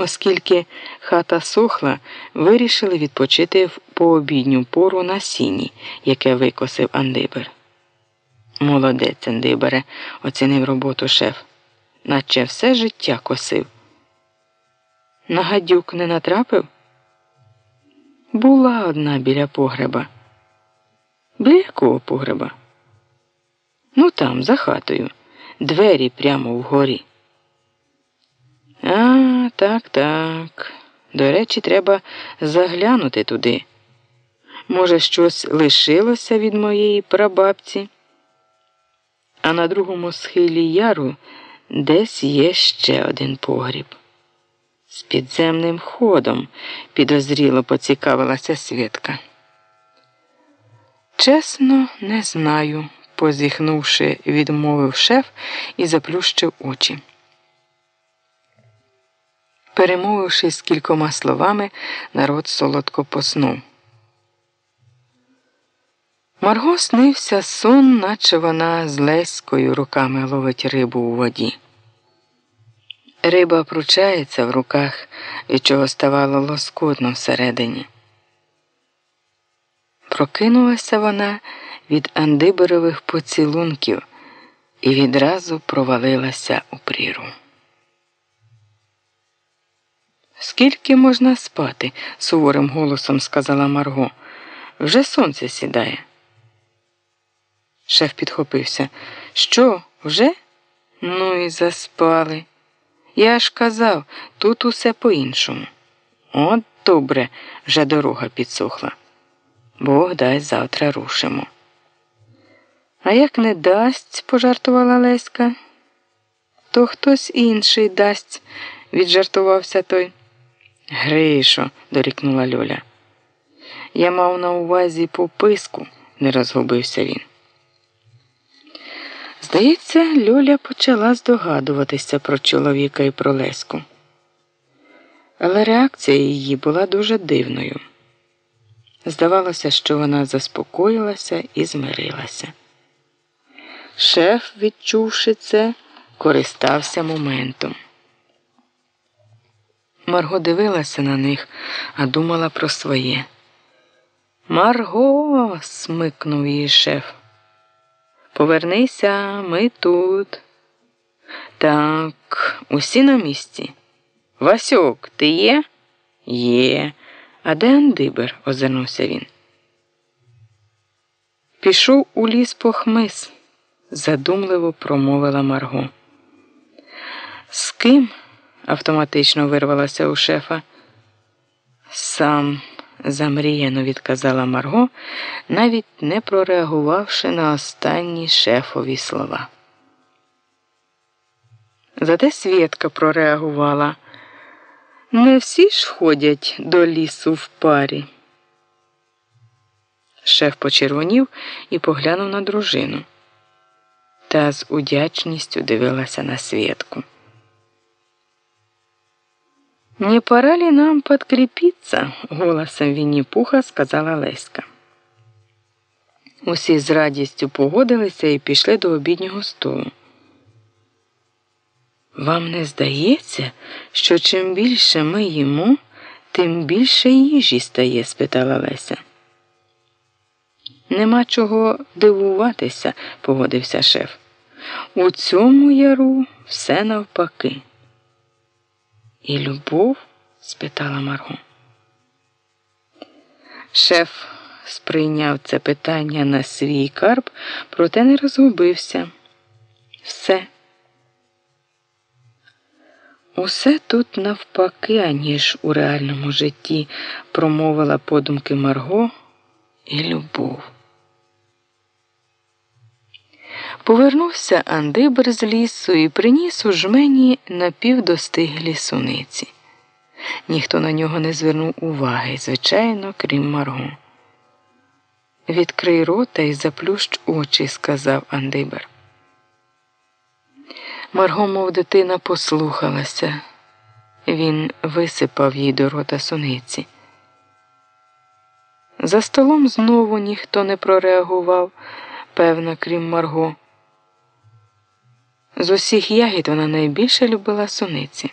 Оскільки хата сохла, вирішили відпочити в пообідню пору на сіні, яке викосив Андибер. Молодець, Андибере, оцінив роботу шеф, наче все життя косив. На гадюк не натрапив? Була одна біля погреба. Біля якого погреба? Ну там, за хатою, двері прямо вгорі. Так, так. До речі, треба заглянути туди. Може, щось лишилося від моєї прабабці, а на другому схилі яру десь є ще один погріб. З підземним ходом підозріло поцікавилася Свідка. Чесно, не знаю, позіхнувши, відмовив шеф і заплющив очі. Перемовившись кількома словами, народ солодко поснув. Марго снився сон, наче вона з леською руками ловить рибу у воді. Риба пручається в руках, від чого ставало лоскутно всередині. Прокинулася вона від андиберових поцілунків і відразу провалилася у пріру. Скільки можна спати? суворим голосом сказала Марго. Вже сонце сідає. Шеф підхопився. Що, вже? Ну і заспали. Я ж казав, тут усе по-іншому. От добре, вже дорога підсохла. Бог дай завтра рушимо. А як не дасть, пожартувала Леська, то хтось інший дасть, віджартувався той. Гришо, дорікнула Льоля. Я мав на увазі пописку, не розгубився він. Здається, Льоля почала здогадуватися про чоловіка і про Леську. Але реакція її була дуже дивною. Здавалося, що вона заспокоїлася і змирилася. Шеф, відчувши це, користався моментом. Марго дивилася на них, а думала про своє. Марго, смикнув її шеф. Повернися, ми тут. Так, усі на місці. Васьок, ти є? Є. А де Андибер? озирнувся він. Пішов у ліс по хмиз, задумливо промовила Марго. З ким? Автоматично вирвалася у шефа. Сам замріяно відказала Марго, навіть не прореагувавши на останні шефові слова. Зате Свєтка прореагувала. Не всі ж входять до лісу в парі. Шеф почервонів і поглянув на дружину. Та з удячністю дивилася на Свєтку. Не пора ли нам подкрепиться? голосом Вінні-Пуха сказала Леська. Усі з радістю погодилися і пішли до обіднього столу. Вам не здається, що чим більше ми їмо, тим більше їжі стає? спитала Леся. Нема чого дивуватися, погодився шеф. У цьому яру все навпаки. І любов? спитала Марго. Шеф сприйняв це питання на свій карп, проте не розгубився. Все. Усе тут навпаки, аніж у реальному житті, промовила подумки Марго і любов. Повернувся Андибер з лісу і приніс у жмені напівдостиглі суниці. Ніхто на нього не звернув уваги, звичайно, крім Марго. Відкрий рота і заплющ очі, сказав Андибер. Марго, мов дитина, послухалася. Він висипав їй до рота суниці. За столом знову ніхто не прореагував, певно, крім Марго. З усіх ягід вона найбільше любила суниці.